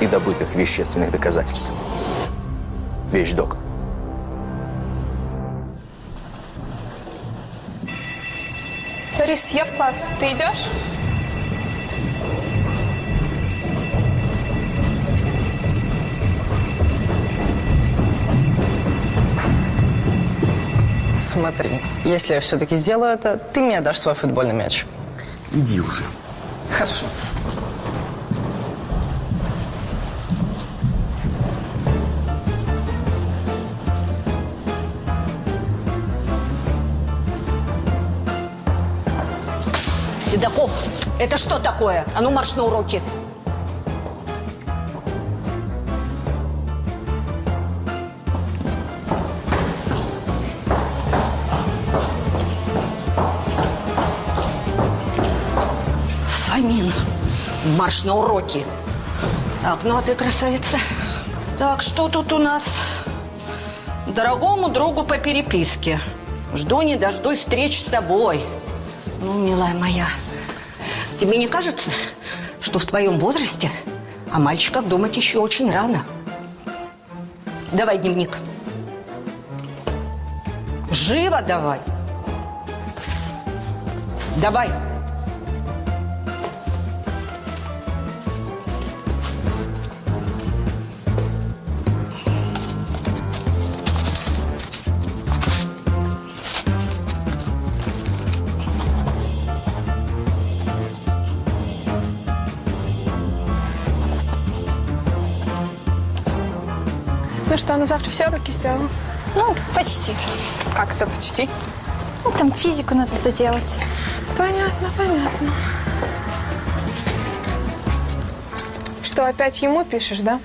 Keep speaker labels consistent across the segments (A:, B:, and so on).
A: и добытых вещественных доказательств. Вещдок.
B: Борис, я в класс. Ты идешь?
C: Смотри, если я все-таки сделаю это, ты мне дашь свой футбольный мяч.
D: Иди уже.
C: Хорошо.
E: Это что такое? А ну марш на уроки. Фомин, марш на уроки. Так, ну а ты красавица. Так, что тут у нас? Дорогому другу по переписке. Жду не дождусь встреч с тобой. Ну, милая моя, тебе не кажется, что в твоем возрасте о мальчиках думать еще очень рано? Давай дневник. Живо давай. Давай.
B: Что, на завтра все уроки сделала?
F: Ну, почти.
B: Как это почти?
F: Ну, там физику надо доделать.
B: Понятно, понятно. Что, опять ему пишешь, да?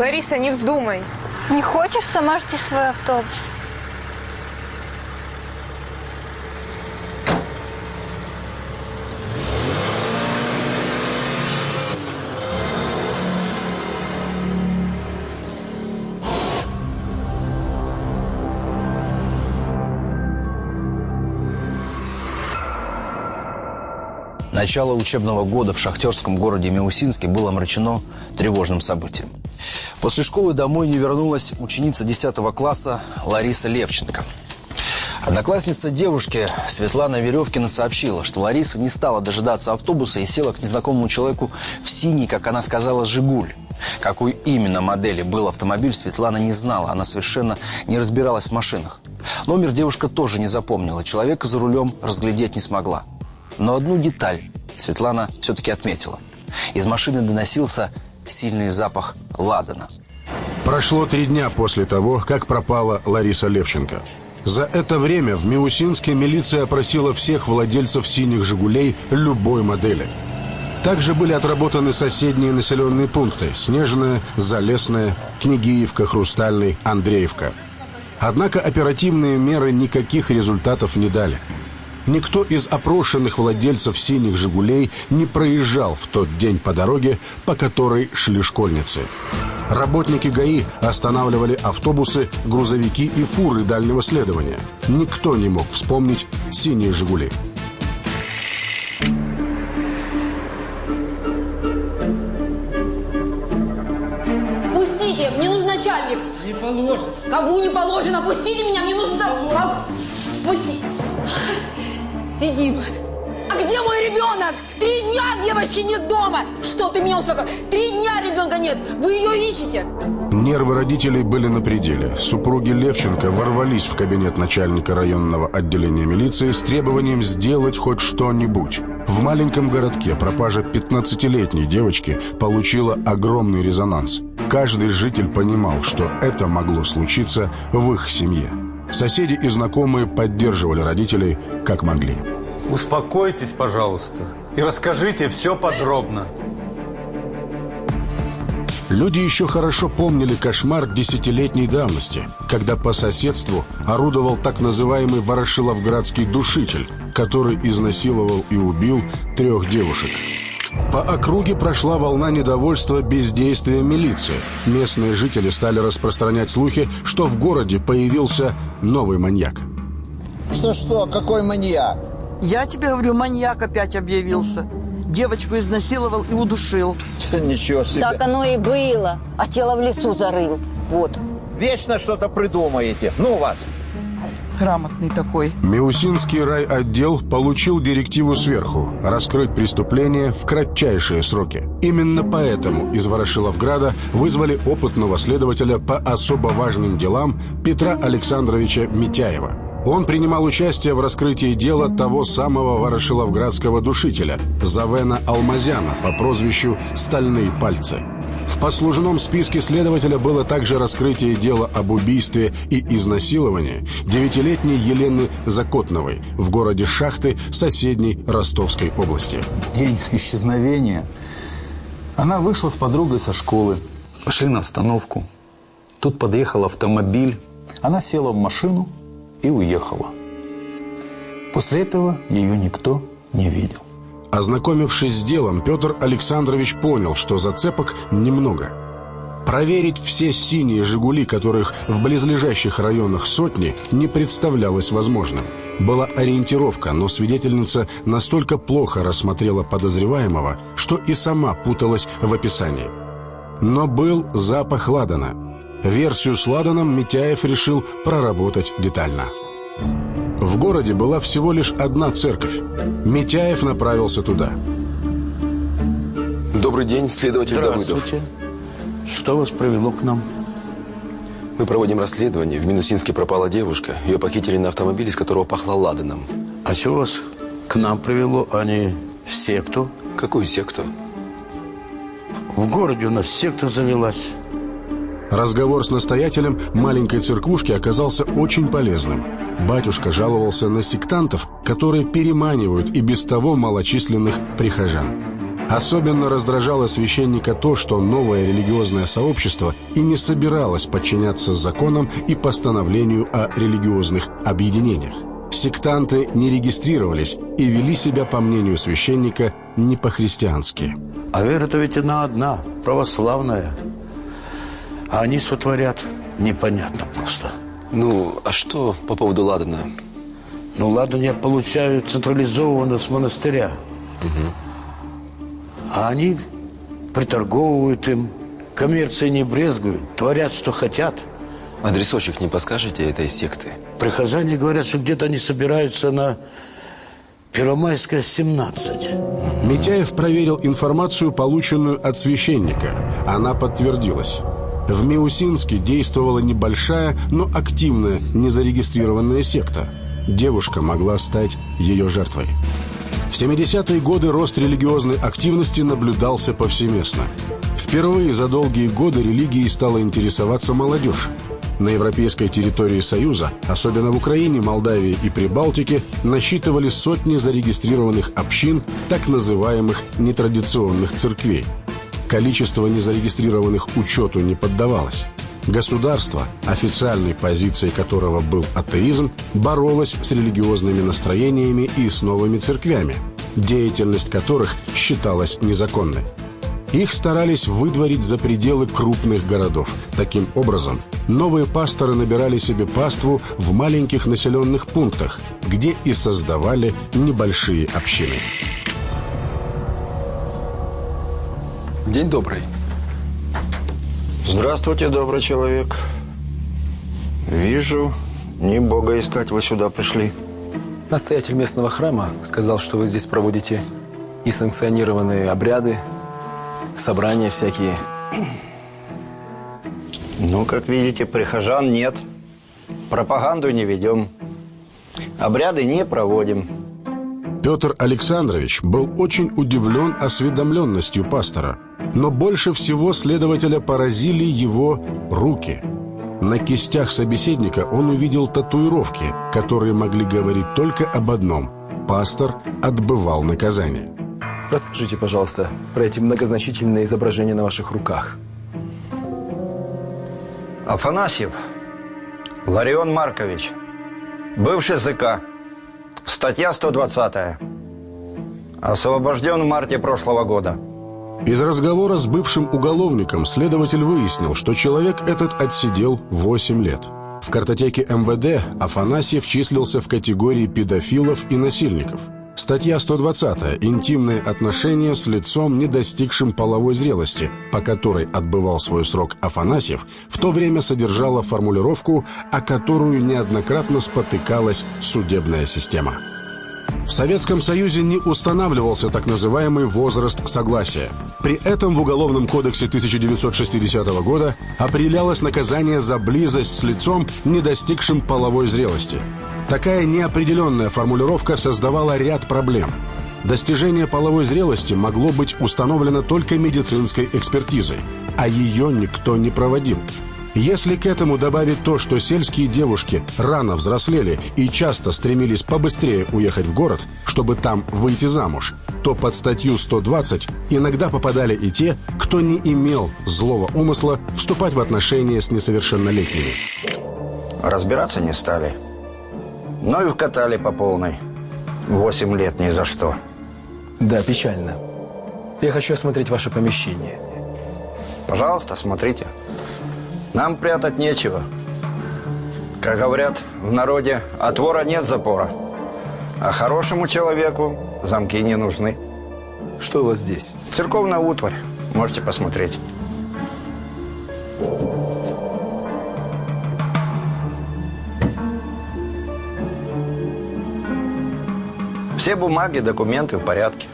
B: Лариса, не вздумай.
F: Не хочешь, сама жди свой автобус.
A: Начало учебного года в шахтерском городе Миусинске было омрачено тревожным событием. После школы домой не вернулась ученица 10 класса Лариса Левченко. Одноклассница девушки Светлана Веревкина сообщила, что Лариса не стала дожидаться автобуса и села к незнакомому человеку в синий, как она сказала, «Жигуль». Какой именно модели был автомобиль, Светлана не знала. Она совершенно не разбиралась в машинах. Номер девушка тоже не запомнила. Человека за рулем разглядеть не смогла. Но одну деталь Светлана все-таки отметила. Из машины доносился сильный запах ладана.
G: Прошло три дня после того, как пропала Лариса Левченко. За это время в Миусинске милиция опросила всех владельцев синих «Жигулей» любой модели. Также были отработаны соседние населенные пункты – Снежная, Залесная, Княгиевка, Хрустальный, Андреевка. Однако оперативные меры никаких результатов не дали. Никто из опрошенных владельцев синих «Жигулей» не проезжал в тот день по дороге, по которой шли школьницы. Работники ГАИ останавливали автобусы, грузовики и фуры дальнего следования. Никто не мог вспомнить синие «Жигули».
H: Пустите, мне нужен начальник.
I: Не положено.
H: Кому не положено? Пустите меня, мне нужно... А, Сидим. А где мой ребенок? Три дня девочки нет дома. Что ты меня успокоил? Три дня ребенка нет. Вы ее ищете?
G: Нервы родителей были на пределе. Супруги Левченко ворвались в кабинет начальника районного отделения милиции с требованием сделать хоть что-нибудь. В маленьком городке пропажа 15-летней девочки получила огромный резонанс. каждый житель понимал, что это могло случиться в их семье. Соседи и знакомые поддерживали родителей как могли.
D: Успокойтесь, пожалуйста, и расскажите все подробно.
G: Люди еще хорошо помнили кошмар десятилетней давности, когда по соседству орудовал так называемый Ворошиловградский душитель, который изнасиловал и убил трех девушек. По округе прошла волна недовольства бездействием милиции. Местные жители стали распространять слухи, что в городе появился новый маньяк.
I: Что-что, какой маньяк?
J: Я тебе говорю, маньяк опять объявился. Девочку изнасиловал и удушил.
I: Ничего себе.
K: Так оно и было. А тело в лесу зарыл. Вот.
I: Вечно что-то придумаете. Ну вас.
J: Грамотный такой.
G: Миусинский райотдел получил директиву сверху раскрыть преступление в кратчайшие сроки. Именно поэтому из Ворошиловграда вызвали опытного следователя по особо важным делам Петра Александровича Митяева. Он принимал участие в раскрытии дела того самого ворошиловградского душителя Завена Алмазяна по прозвищу «Стальные пальцы». В послужном списке следователя было также раскрытие дела об убийстве и изнасиловании девятилетней Елены Закотновой в городе Шахты соседней Ростовской области.
L: В день исчезновения она вышла с подругой со школы, пошли на остановку. Тут подъехал автомобиль. Она села в машину и уехала. После этого ее никто не видел.
G: Ознакомившись с делом, Петр Александрович понял, что зацепок немного. Проверить все синие «Жигули», которых в близлежащих районах сотни, не представлялось возможным. Была ориентировка, но свидетельница настолько плохо рассмотрела подозреваемого, что и сама путалась в описании. Но был запах ладана. Версию с ладаном Митяев решил проработать детально. В городе была всего лишь одна церковь. Митяев направился туда.
M: Добрый день, следователь
N: Здравствуйте.
M: Давыдов.
N: Что вас привело к нам?
M: Мы проводим расследование. В Минусинске пропала девушка. Ее похитили на автомобиле, из которого пахло ладаном.
N: А что вас к нам привело, а не в секту?
M: Какую секту?
N: В городе у нас секта завелась.
G: Разговор с настоятелем маленькой церквушки оказался очень полезным. Батюшка жаловался на сектантов, которые переманивают и без того малочисленных прихожан. Особенно раздражало священника то, что новое религиозное сообщество и не собиралось подчиняться законам и постановлению о религиозных объединениях. Сектанты не регистрировались и вели себя, по мнению священника, не по-христиански.
N: А вера-то ведь она одна, православная. А они сотворят непонятно просто.
M: Ну, а что по поводу ладана?
N: Ну, ладан я получаю централизованно с монастыря.
M: Угу.
N: А они приторговывают им, коммерцией не брезгуют, творят, что хотят.
M: Адресочек не подскажете этой секты?
N: Прихожане говорят, что где-то они собираются на Первомайская, 17.
G: Митяев проверил информацию, полученную от священника. Она подтвердилась. В Миусинске действовала небольшая, но активная, незарегистрированная секта. Девушка могла стать ее жертвой. В 70-е годы рост религиозной активности наблюдался повсеместно. Впервые за долгие годы религией стала интересоваться молодежь. На европейской территории Союза, особенно в Украине, Молдавии и Прибалтике, насчитывали сотни зарегистрированных общин так называемых нетрадиционных церквей. Количество незарегистрированных учету не поддавалось. Государство, официальной позицией которого был атеизм, боролось с религиозными настроениями и с новыми церквями, деятельность которых считалась незаконной. Их старались выдворить за пределы крупных городов. Таким образом, новые пасторы набирали себе паству в маленьких населенных пунктах, где и создавали небольшие общины.
M: День добрый.
I: Здравствуйте, добрый человек. Вижу, не Бога искать вы сюда пришли.
M: Настоятель местного храма сказал, что вы здесь проводите несанкционированные обряды, собрания всякие.
I: Ну, как видите, прихожан нет. Пропаганду не ведем. Обряды не проводим.
G: Петр Александрович был очень удивлен осведомленностью пастора, но больше всего следователя поразили его руки. На кистях собеседника он увидел татуировки, которые могли говорить только об одном – пастор отбывал наказание.
M: Расскажите, пожалуйста, про эти многозначительные изображения на ваших руках.
I: Афанасьев Ларион Маркович, бывший ЗК, статья 120 освобожден в марте прошлого года.
G: Из разговора с бывшим уголовником следователь выяснил, что человек этот отсидел 8 лет. В картотеке МВД Афанасьев числился в категории педофилов и насильников – Статья 120. Интимные отношения с лицом, не достигшим половой зрелости, по которой отбывал свой срок Афанасьев, в то время содержала формулировку, о которую неоднократно спотыкалась судебная система. В Советском Союзе не устанавливался так называемый возраст согласия. При этом в Уголовном кодексе 1960 года определялось наказание за близость с лицом, не достигшим половой зрелости. Такая неопределенная формулировка создавала ряд проблем. Достижение половой зрелости могло быть установлено только медицинской экспертизой, а ее никто не проводил. Если к этому добавить то, что сельские девушки рано взрослели и часто стремились побыстрее уехать в город, чтобы там выйти замуж, то под статью 120 иногда попадали и те, кто не имел злого умысла вступать в отношения с несовершеннолетними.
I: Разбираться не стали. Ну и вкатали по полной. Восемь лет ни за что.
M: Да, печально. Я хочу осмотреть ваше помещение.
I: Пожалуйста, смотрите. Нам прятать нечего. Как говорят в народе, от вора нет запора. А хорошему человеку замки не нужны.
M: Что у вас здесь?
I: Церковная утварь. Можете посмотреть. Все бумаги, документы в порядке.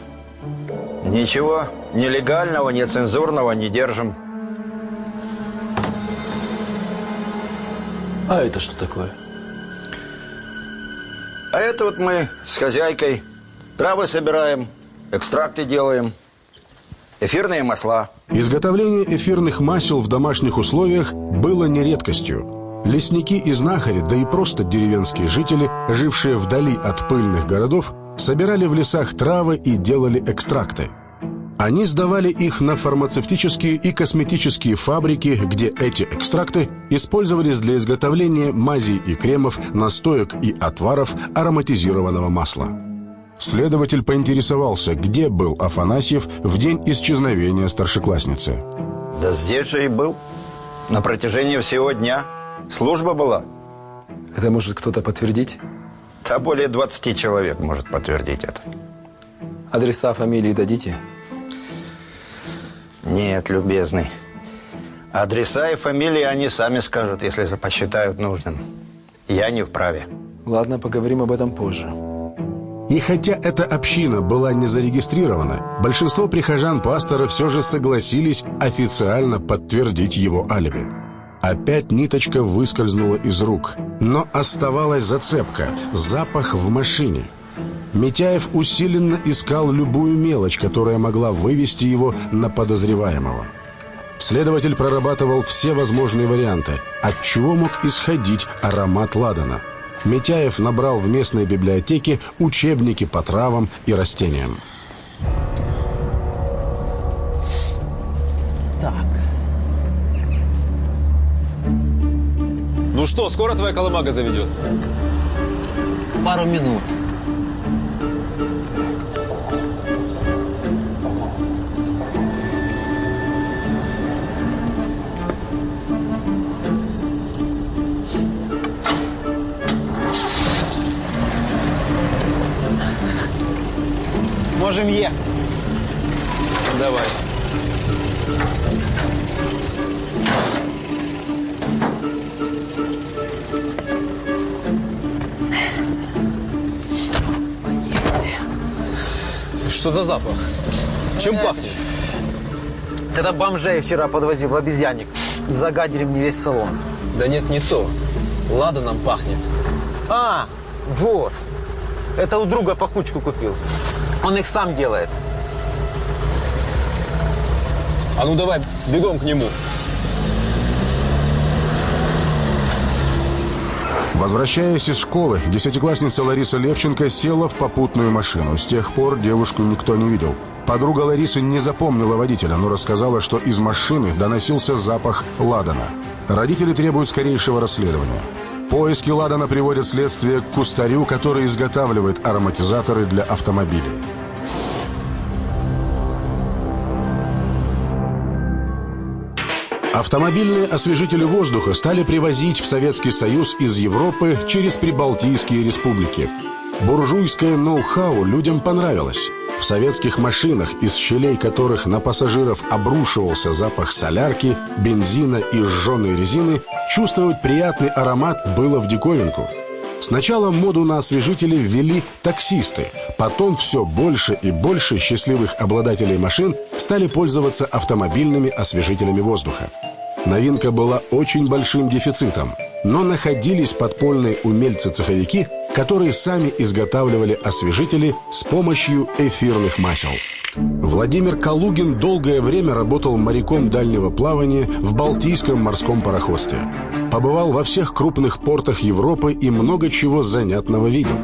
I: Ничего нелегального, нецензурного не держим.
M: А это что такое?
I: А это вот мы с хозяйкой травы собираем, экстракты делаем, эфирные масла.
G: Изготовление эфирных масел в домашних условиях было не редкостью. Лесники и знахари, да и просто деревенские жители, жившие вдали от пыльных городов, собирали в лесах травы и делали экстракты. Они сдавали их на фармацевтические и косметические фабрики, где эти экстракты использовались для изготовления мазей и кремов, настоек и отваров ароматизированного масла. Следователь поинтересовался, где был Афанасьев в день исчезновения старшеклассницы.
I: Да здесь же и был. На протяжении всего дня. Служба была.
M: Это может кто-то подтвердить?
I: Да более 20 человек может подтвердить это.
M: Адреса, фамилии дадите?
I: Нет, любезный. Адреса и фамилии они сами скажут, если посчитают нужным. Я не вправе.
M: Ладно, поговорим об этом позже.
G: И хотя эта община была не зарегистрирована, большинство прихожан пастора все же согласились официально подтвердить его алиби. Опять ниточка выскользнула из рук, но оставалась зацепка – запах в машине. Митяев усиленно искал любую мелочь, которая могла вывести его на подозреваемого. Следователь прорабатывал все возможные варианты, от чего мог исходить аромат ладана. Митяев набрал в местной библиотеке учебники по травам и растениям.
O: Так. Ну что, скоро твоя колымага заведется?
P: Пару минут.
O: Можем ехать. Давай. Что за запах? Чем пахнет?
P: Когда бомжей вчера подвозил в обезьянник, загадили мне весь салон.
O: Да нет, не то. Ладаном пахнет.
P: А, вот. Это у друга пахучку купил. Он их сам делает.
O: А ну давай, бегом к нему.
G: Возвращаясь из школы, десятиклассница Лариса Левченко села в попутную машину. С тех пор девушку никто не видел. Подруга Ларисы не запомнила водителя, но рассказала, что из машины доносился запах ладана. Родители требуют скорейшего расследования. Поиски ладана приводят следствие к кустарю, который изготавливает ароматизаторы для автомобилей. Автомобильные освежители воздуха стали привозить в Советский Союз из Европы через прибалтийские республики. Буржуйское ноу-хау людям понравилось. В советских машинах, из щелей которых на пассажиров обрушивался запах солярки, бензина и сжженной резины, чувствовать приятный аромат было в диковинку. Сначала моду на освежители ввели таксисты, потом все больше и больше счастливых обладателей машин стали пользоваться автомобильными освежителями воздуха. Новинка была очень большим дефицитом, но находились подпольные умельцы-цеховики, которые сами изготавливали освежители с помощью эфирных масел. Владимир Калугин долгое время работал моряком дальнего плавания в Балтийском морском пароходстве. Побывал во всех крупных портах Европы и много чего занятного видел.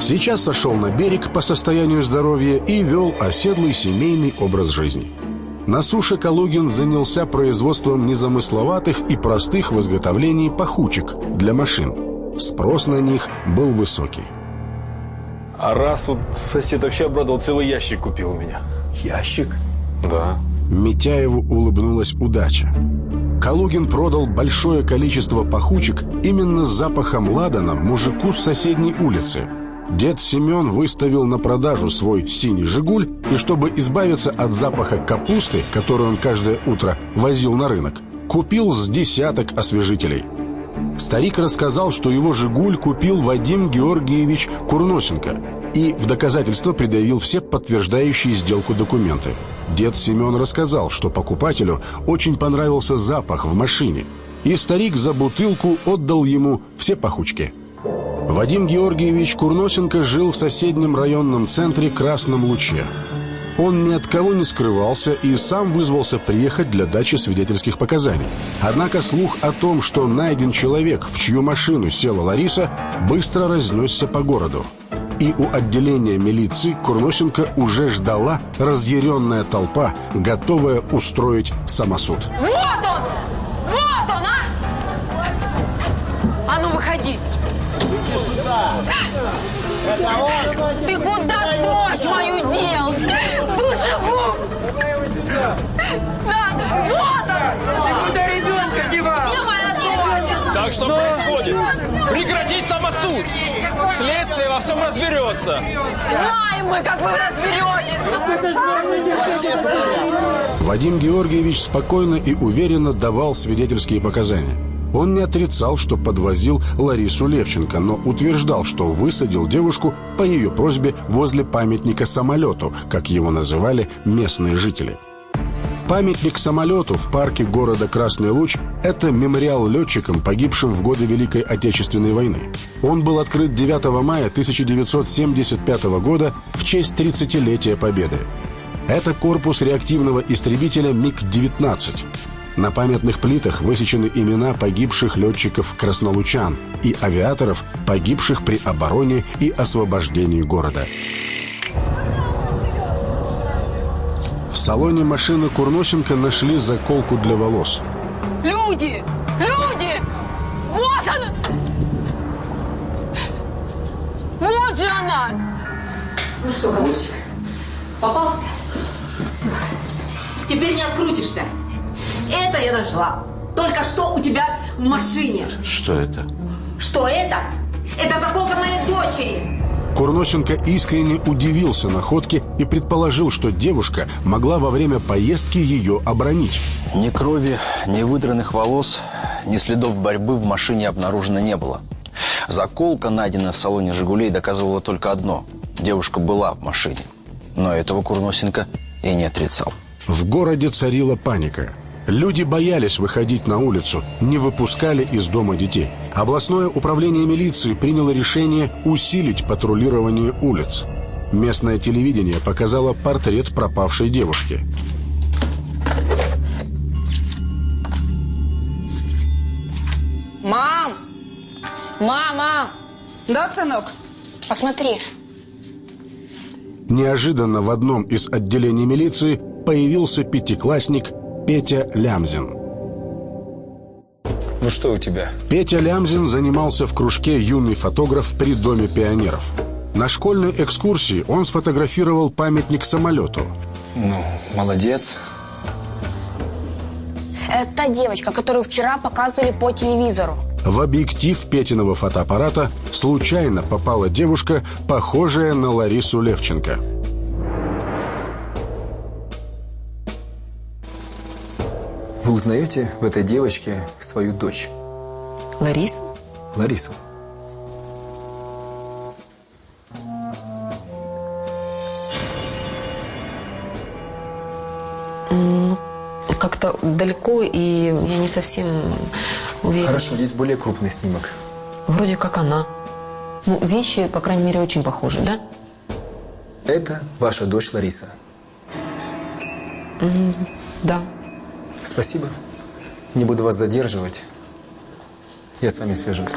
G: Сейчас сошел на берег по состоянию здоровья и вел оседлый семейный образ жизни. На суше Калугин занялся производством незамысловатых и простых в изготовлении пахучек для машин. Спрос на них был высокий.
O: А раз вот сосед вообще обрадовал, целый ящик купил у меня.
G: Ящик?
O: Да.
G: Митяеву улыбнулась удача. Калугин продал большое количество пахучек именно с запахом ладана мужику с соседней улицы – Дед Семен выставил на продажу свой синий «Жигуль», и чтобы избавиться от запаха капусты, которую он каждое утро возил на рынок, купил с десяток освежителей. Старик рассказал, что его «Жигуль» купил Вадим Георгиевич Курносенко и в доказательство предъявил все подтверждающие сделку документы. Дед Семен рассказал, что покупателю очень понравился запах в машине, и старик за бутылку отдал ему все пахучки – Вадим Георгиевич Курносенко жил в соседнем районном центре Красном Луче. Он ни от кого не скрывался и сам вызвался приехать для дачи свидетельских показаний. Однако слух о том, что найден человек, в чью машину села Лариса, быстро разнесся по городу. И у отделения милиции Курносенко уже ждала разъяренная толпа, готовая устроить самосуд.
H: Вот он! Вот он, а! А ну, выходи! Ты куда ночь мою дел? Душегуб! Да, вот он! Ты куда ребенка девал? Где моя дочь?
O: Так что происходит? Прекратить самосуд! Следствие во всем разберется!
H: Знаем мы, как вы разберетесь!
G: Вадим Георгиевич спокойно и уверенно давал свидетельские показания. Он не отрицал, что подвозил Ларису Левченко, но утверждал, что высадил девушку по ее просьбе возле памятника самолету, как его называли местные жители. Памятник самолету в парке города Красный Луч – это мемориал летчикам, погибшим в годы Великой Отечественной войны. Он был открыт 9 мая 1975 года в честь 30-летия Победы. Это корпус реактивного истребителя МиГ-19. На памятных плитах высечены имена погибших летчиков-краснолучан и авиаторов, погибших при обороне и освобождении города. В салоне машины Курносенко нашли заколку для волос.
H: Люди! Люди! Вот она! Вот же она!
Q: Ну что, голубчик, попался? Все, теперь не открутишься. Это я нашла. Только что у тебя в машине.
N: Что это?
Q: Что это? Это заколка моей дочери.
G: Курносенко искренне удивился находке и предположил, что девушка могла во время поездки ее обронить.
A: Ни крови, ни выдранных волос, ни следов борьбы в машине обнаружено не было. Заколка, найденная в салоне «Жигулей», доказывала только одно – девушка была в машине. Но этого Курносенко и не отрицал.
G: В городе царила паника. Люди боялись выходить на улицу, не выпускали из дома детей. Областное управление милиции приняло решение усилить патрулирование улиц. Местное телевидение показало портрет пропавшей девушки.
C: Мам! Мама!
J: Да, сынок?
C: Посмотри.
G: Неожиданно в одном из отделений милиции появился пятиклассник Петя Лямзин.
M: Ну что у тебя?
G: Петя Лямзин занимался в кружке «Юный фотограф» при Доме пионеров. На школьной экскурсии он сфотографировал памятник самолету.
M: Ну, молодец.
R: Это та девочка, которую вчера показывали по телевизору.
G: В объектив Петиного фотоаппарата случайно попала девушка, похожая на Ларису Левченко.
M: Вы узнаете в этой девочке свою дочь?
Q: Ларис?
M: Ларису.
Q: Ну, как-то далеко, и я не совсем уверена.
M: Хорошо, есть более крупный снимок.
Q: Вроде как она. Ну, вещи, по крайней мере, очень похожи, да?
M: Это ваша дочь Лариса.
Q: М, Да.
M: Спасибо. Не буду вас задерживать. Я с вами свяжусь.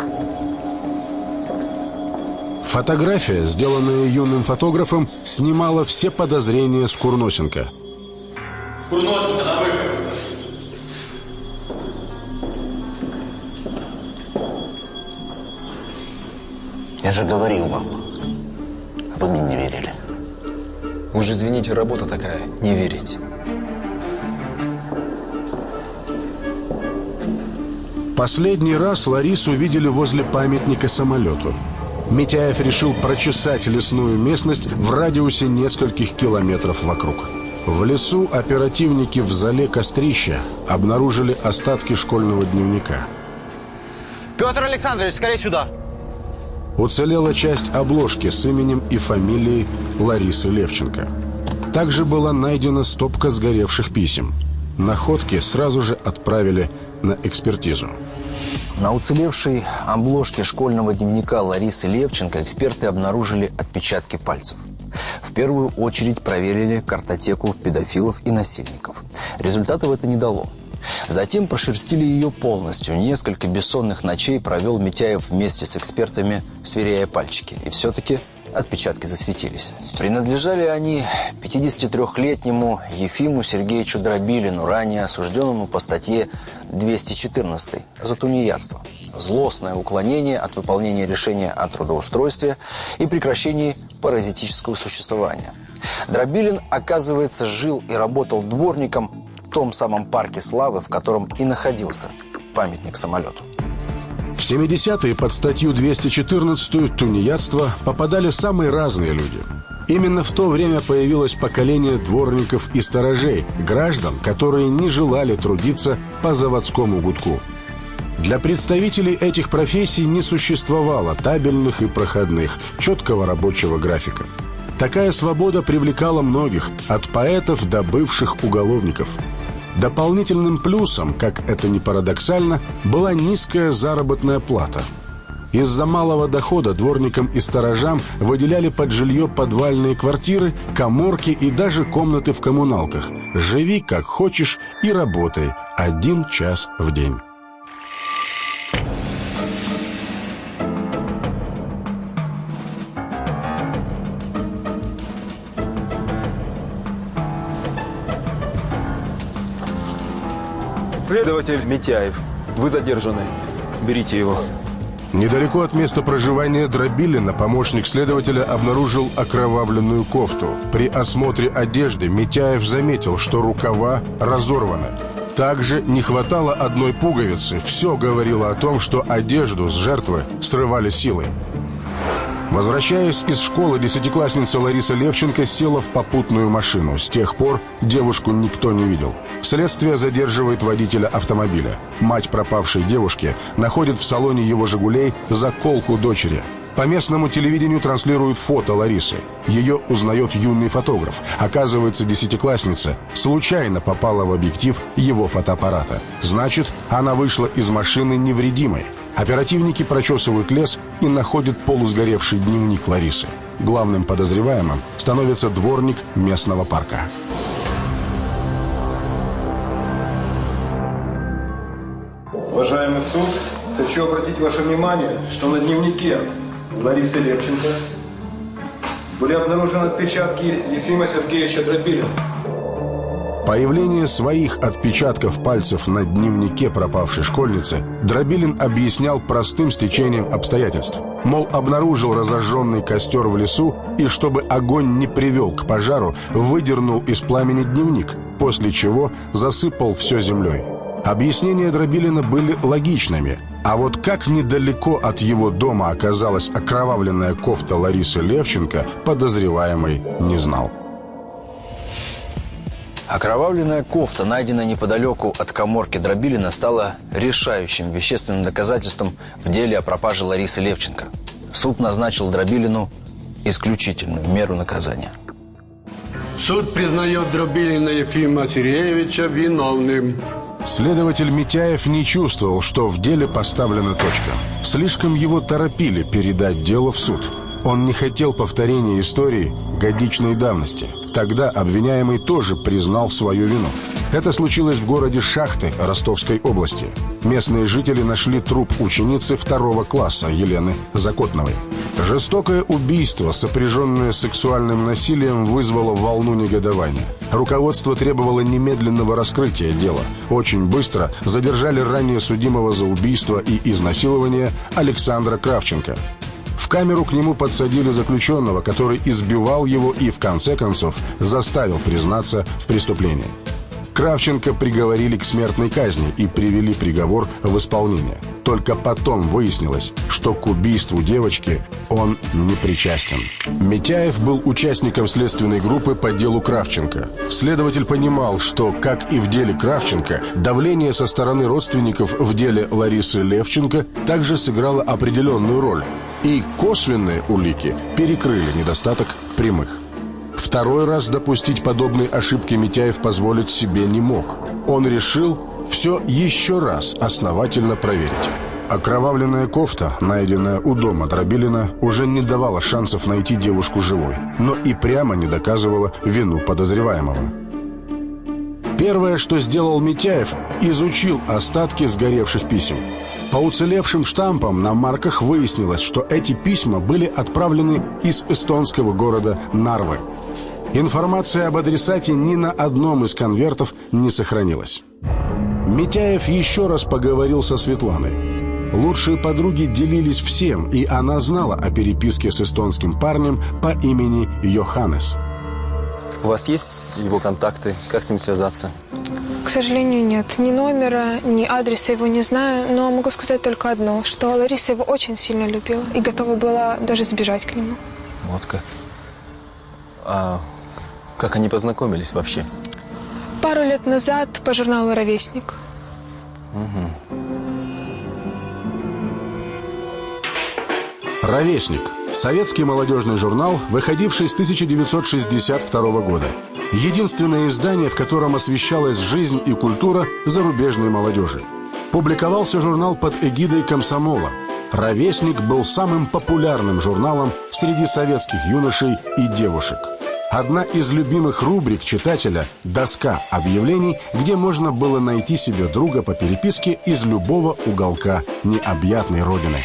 G: Фотография, сделанная юным фотографом, снимала все подозрения с Курносенко.
O: Курносенко, на выход.
A: Я же говорил вам. А вы мне не верили.
M: Уж извините, работа такая, не верить.
G: Последний раз Ларису видели возле памятника самолету. Митяев решил прочесать лесную местность в радиусе нескольких километров вокруг. В лесу оперативники в зале Кострища обнаружили остатки школьного дневника.
P: Петр Александрович, скорее сюда.
G: Уцелела часть обложки с именем и фамилией Ларисы Левченко. Также была найдена стопка сгоревших писем. Находки сразу же отправили на экспертизу.
A: На уцелевшей обложке школьного дневника Ларисы Левченко эксперты обнаружили отпечатки пальцев. В первую очередь проверили картотеку педофилов и насильников. Результатов это не дало. Затем прошерстили ее полностью. Несколько бессонных ночей провел Митяев вместе с экспертами, сверяя пальчики. И все-таки отпечатки засветились. Принадлежали они 53-летнему Ефиму Сергеевичу Дробилину, ранее осужденному по статье 214 за тунеядство. Злостное уклонение от выполнения решения о трудоустройстве и прекращении паразитического существования. Дробилин, оказывается, жил и работал дворником в том самом парке славы, в котором и находился памятник самолету.
G: В 70-е под статью 214 «Тунеядство» попадали самые разные люди. Именно в то время появилось поколение дворников и сторожей, граждан, которые не желали трудиться по заводскому гудку. Для представителей этих профессий не существовало табельных и проходных, четкого рабочего графика. Такая свобода привлекала многих, от поэтов до бывших уголовников – Дополнительным плюсом, как это ни парадоксально, была низкая заработная плата. Из-за малого дохода дворникам и сторожам выделяли под жилье подвальные квартиры, коморки и даже комнаты в коммуналках. Живи как хочешь и работай один час в день.
M: Следователь Митяев, вы задержаны. Берите его.
G: Недалеко от места проживания Дробилина помощник следователя обнаружил окровавленную кофту. При осмотре одежды Митяев заметил, что рукава разорваны. Также не хватало одной пуговицы. Все говорило о том, что одежду с жертвы срывали силой. Возвращаясь из школы, десятиклассница Лариса Левченко села в попутную машину. С тех пор девушку никто не видел. Следствие задерживает водителя автомобиля. Мать пропавшей девушки находит в салоне его «Жигулей» заколку дочери. По местному телевидению транслируют фото Ларисы. Ее узнает юный фотограф. Оказывается, десятиклассница случайно попала в объектив его фотоаппарата. Значит, она вышла из машины невредимой. Оперативники прочесывают лес и находят полусгоревший дневник Ларисы. Главным подозреваемым становится дворник местного парка.
S: Уважаемый суд, хочу обратить ваше внимание, что на дневнике Ларисы Левченко были обнаружены отпечатки Ефима Сергеевича Дробилина.
G: Появление своих отпечатков пальцев на дневнике пропавшей школьницы Дробилин объяснял простым стечением обстоятельств. Мол, обнаружил разожженный костер в лесу и, чтобы огонь не привел к пожару, выдернул из пламени дневник, после чего засыпал все землей. Объяснения Дробилина были логичными, а вот как недалеко от его дома оказалась окровавленная кофта Ларисы Левченко, подозреваемый не знал.
A: Окровавленная кофта, найденная неподалеку от коморки Дробилина, стала решающим вещественным доказательством в деле о пропаже Ларисы Левченко. Суд назначил Дробилину исключительную меру наказания.
T: Суд признает Дробилина Ефима Сергеевича виновным.
G: Следователь Митяев не чувствовал, что в деле поставлена точка. Слишком его торопили передать дело в суд. Он не хотел повторения истории годичной давности. Тогда обвиняемый тоже признал свою вину. Это случилось в городе Шахты Ростовской области. Местные жители нашли труп ученицы второго класса Елены Закотновой. Жестокое убийство, сопряженное с сексуальным насилием, вызвало волну негодования. Руководство требовало немедленного раскрытия дела. Очень быстро задержали ранее судимого за убийство и изнасилование Александра Кравченко. В камеру к нему подсадили заключенного, который избивал его и, в конце концов, заставил признаться в преступлении. Кравченко приговорили к смертной казни и привели приговор в исполнение. Только потом выяснилось, что к убийству девочки он не причастен. Митяев был участником следственной группы по делу Кравченко. Следователь понимал, что, как и в деле Кравченко, давление со стороны родственников в деле Ларисы Левченко также сыграло определенную роль. И косвенные улики перекрыли недостаток прямых. Второй раз допустить подобные ошибки Митяев позволить себе не мог. Он решил все еще раз основательно проверить. Окровавленная кофта, найденная у дома Дробилина, уже не давала шансов найти девушку живой, но и прямо не доказывала вину подозреваемого. Первое, что сделал Митяев, изучил остатки сгоревших писем. По уцелевшим штампам на марках выяснилось, что эти письма были отправлены из эстонского города Нарвы. Информация об адресате ни на одном из конвертов не сохранилась. Митяев еще раз поговорил со Светланой. Лучшие подруги делились всем, и она знала о переписке с эстонским парнем по имени Йоханнес.
M: У вас есть его контакты? Как с ним связаться?
B: К сожалению, нет. Ни номера, ни адреса его не знаю, но могу сказать только одно, что Лариса его очень сильно любила и готова была даже сбежать к нему.
M: Вот как. А как они познакомились вообще?
B: Пару лет назад по журналу «Ровесник».
M: Угу.
G: «Ровесник» – советский молодежный журнал, выходивший с 1962 года. Единственное издание, в котором освещалась жизнь и культура зарубежной молодежи. Публиковался журнал под эгидой комсомола. «Ровесник» был самым популярным журналом среди советских юношей и девушек. Одна из любимых рубрик читателя – доска объявлений, где можно было найти себе друга по переписке из любого уголка необъятной родины.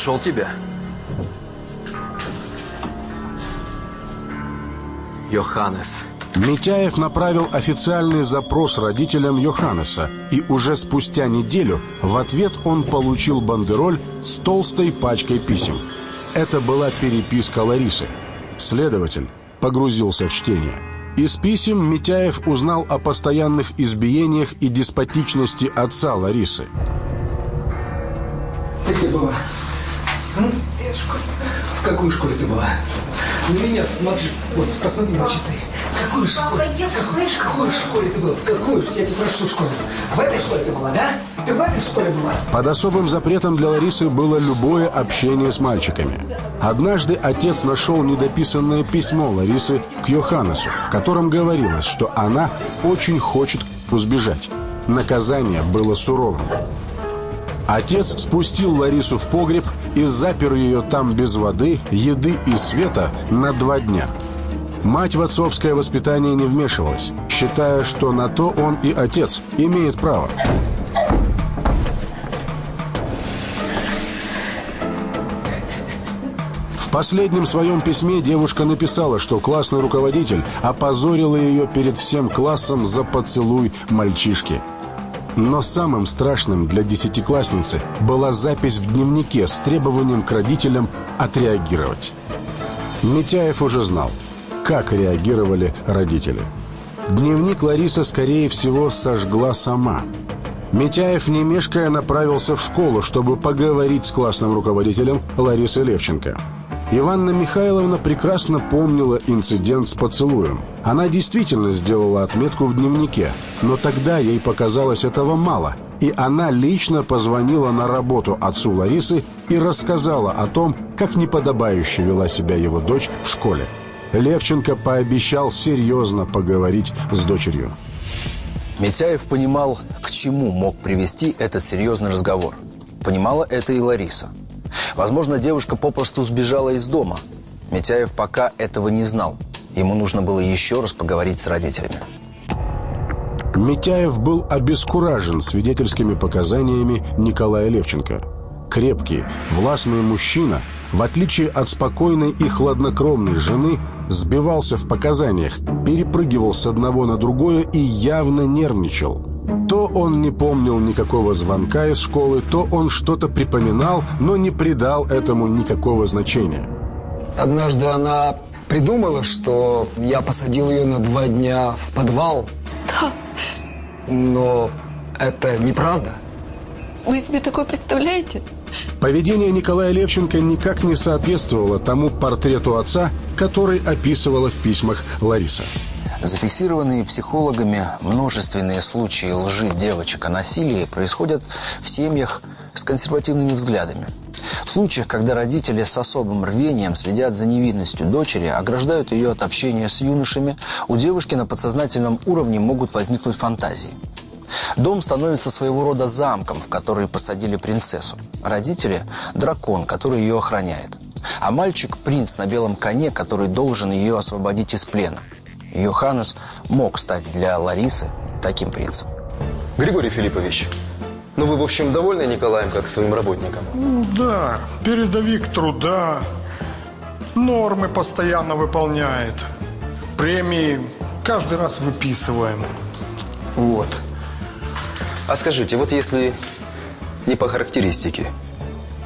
M: Нашел тебя. Йоханнес.
G: Митяев направил официальный запрос родителям Йоханнеса, и уже спустя неделю в ответ он получил бандероль с толстой пачкой писем. Это была переписка Ларисы. Следователь погрузился в чтение. Из писем Митяев узнал о постоянных избиениях и деспотичности отца Ларисы.
U: Где была? М? В какой школе ты была? На меня смотри, вот, посмотри на часы. В какой школе? В какой, какой школе ты была? В какой? Я тебя прошу, школе. В этой школе ты была, да? Ты в этой школе была?
G: Под особым запретом для Ларисы было любое общение с мальчиками. Однажды отец нашел недописанное письмо Ларисы к Йоханнесу, в котором говорилось, что она очень хочет сбежать. Наказание было суровым. Отец спустил Ларису в погреб и запер ее там без воды, еды и света на два дня. Мать в отцовское воспитание не вмешивалась, считая, что на то он и отец имеет право. В последнем своем письме девушка написала, что классный руководитель опозорила ее перед всем классом за поцелуй мальчишки. Но самым страшным для десятиклассницы была запись в дневнике с требованием к родителям отреагировать. Митяев уже знал, как реагировали родители. Дневник Лариса, скорее всего, сожгла сама. Митяев, не мешкая, направился в школу, чтобы поговорить с классным руководителем Ларисой Левченко. Иванна Михайловна прекрасно помнила инцидент с поцелуем. Она действительно сделала отметку в дневнике, но тогда ей показалось этого мало, и она лично позвонила на работу отцу Ларисы и рассказала о том, как неподобающе вела себя его дочь в школе. Левченко пообещал серьезно поговорить с дочерью.
A: Митяев понимал, к чему мог привести этот серьезный разговор. Понимала это и Лариса. Возможно, девушка попросту сбежала из дома. Митяев пока этого не знал. Ему нужно было еще раз поговорить с родителями.
G: Митяев был обескуражен свидетельскими показаниями Николая Левченко. Крепкий, властный мужчина, в отличие от спокойной и хладнокровной жены, сбивался в показаниях, перепрыгивал с одного на другое и явно нервничал. То он не помнил никакого звонка из школы, то он что-то припоминал, но не придал этому никакого значения.
U: Однажды она придумала, что я посадил ее на два дня в подвал.
H: Да.
U: Но это неправда.
H: Вы себе такое представляете?
G: Поведение Николая Левченко никак не соответствовало тому портрету отца, который описывала в письмах Лариса.
A: Зафиксированные психологами множественные случаи лжи девочек о насилии происходят в семьях с консервативными взглядами. В случаях, когда родители с особым рвением следят за невинностью дочери, ограждают ее от общения с юношами, у девушки на подсознательном уровне могут возникнуть фантазии. Дом становится своего рода замком, в который посадили принцессу. Родители – дракон, который ее охраняет. А мальчик – принц на белом коне, который должен ее освободить из плена. Йоханнес мог стать для Ларисы таким принцем.
V: Григорий Филиппович, ну вы, в общем, довольны Николаем как своим работником?
W: Ну да, передовик труда, нормы постоянно выполняет, премии каждый раз выписываем. Вот.
V: А скажите, вот если не по характеристике,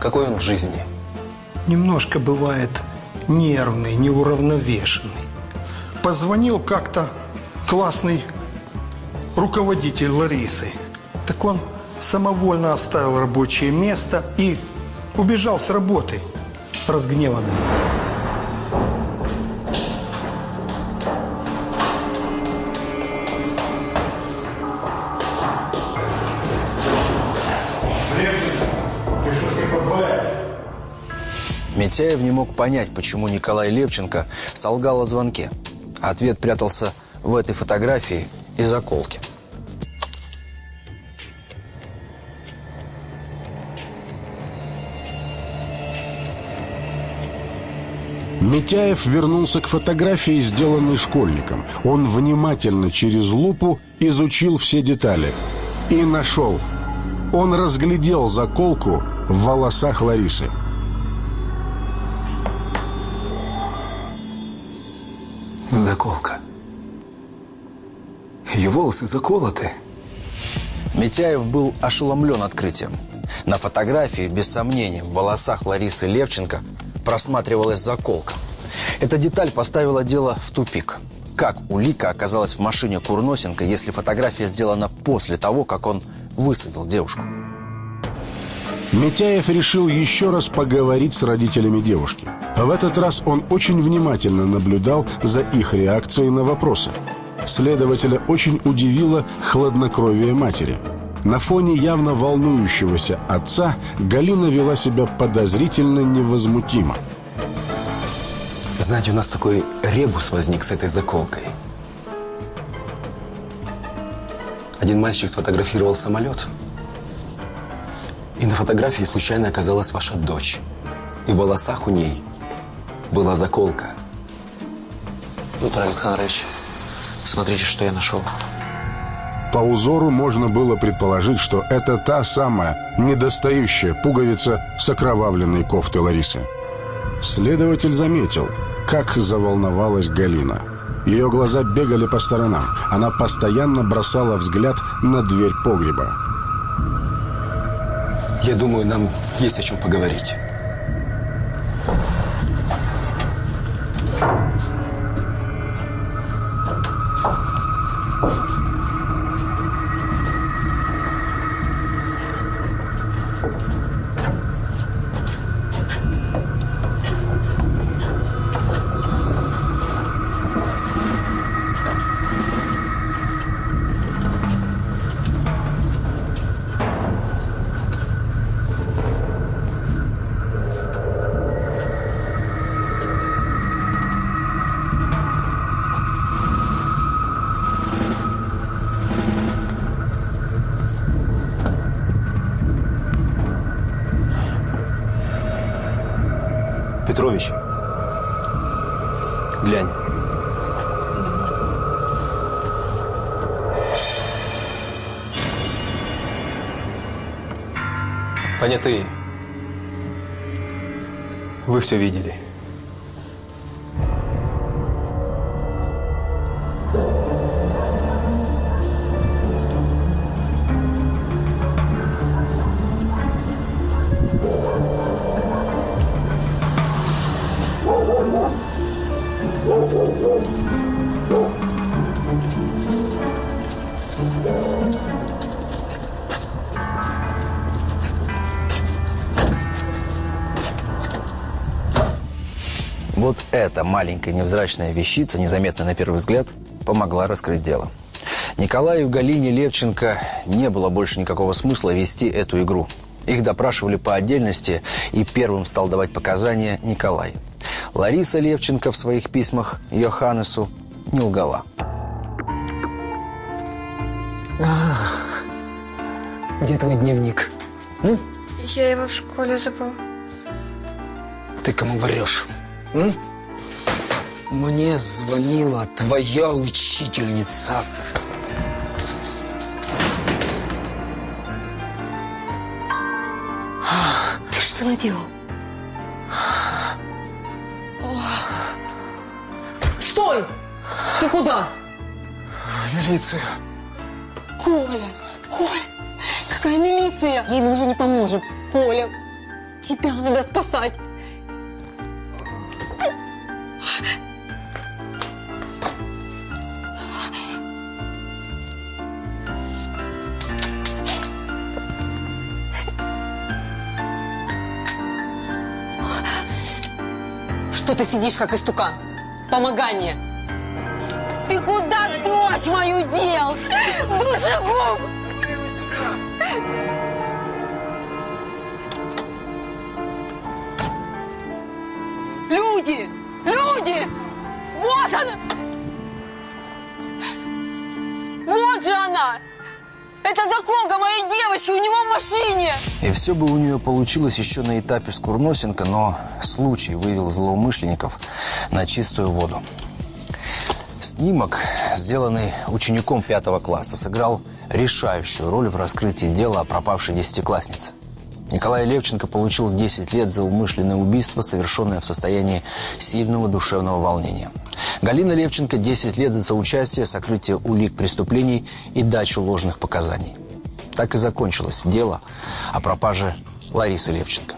V: какой он в жизни?
W: Немножко бывает нервный, неуравновешенный. Позвонил как-то классный руководитель Ларисы. Так он самовольно оставил рабочее место и убежал с работы, разгневанный.
A: Митяев не мог понять, почему Николай Левченко солгал о звонке. Ответ прятался в этой фотографии и заколке.
G: Митяев вернулся к фотографии, сделанной школьником. Он внимательно через лупу изучил все детали. И нашел. Он разглядел заколку в волосах Ларисы.
V: Волосы заколоты.
A: Митяев был ошеломлен открытием. На фотографии, без сомнений, в волосах Ларисы Левченко просматривалась заколка. Эта деталь поставила дело в тупик. Как улика оказалась в машине Курносенко, если фотография сделана после того, как он высадил девушку?
G: Митяев решил еще раз поговорить с родителями девушки. В этот раз он очень внимательно наблюдал за их реакцией на вопросы. Следователя очень удивило хладнокровие матери. На фоне явно волнующегося отца Галина вела себя подозрительно невозмутимо.
V: Знаете, у нас такой ребус возник с этой заколкой. Один мальчик сфотографировал самолет. И на фотографии случайно оказалась ваша дочь. И в волосах у ней была заколка.
P: Петр Александрович, смотрите, что я нашел.
G: По узору можно было предположить, что это та самая недостающая пуговица с окровавленной кофты Ларисы. Следователь заметил, как заволновалась Галина. Ее глаза бегали по сторонам. Она постоянно бросала взгляд на дверь погреба.
V: Я думаю, нам есть о чем поговорить. Понятые. Вы все видели.
A: Вот эта маленькая невзрачная вещица, незаметная на первый взгляд, помогла раскрыть дело. Николаю Галине Левченко не было больше никакого смысла вести эту игру. Их допрашивали по отдельности, и первым стал давать показания Николай. Лариса Левченко в своих письмах Йоханнесу не лгала.
P: Где твой дневник? М?
B: Я его в школе забыла.
P: Ты кому врешь? М? Мне звонила твоя учительница.
H: Ты что наделал? Стой! Ты куда?
P: Милиция.
H: Коля! Коля! Какая милиция? Ей мы уже не поможем. Коля, тебя надо спасать. Что ты сидишь, как истукан? Помогай мне. Ты куда дочь мою дел? Душегуб! Люди! Люди! Вот она! Вот же она! Это заколка моей девочки у него в машине!
A: И все бы у нее получилось еще на этапе с Курносенко, но случай вывел злоумышленников на чистую воду. Снимок, сделанный учеником пятого класса, сыграл решающую роль в раскрытии дела о пропавшей десятикласснице. Николай Левченко получил 10 лет за умышленное убийство, совершенное в состоянии сильного душевного волнения. Галина Левченко 10 лет за соучастие, сокрытие улик преступлений и дачу ложных показаний. Так и закончилось дело о пропаже Ларисы Левченко.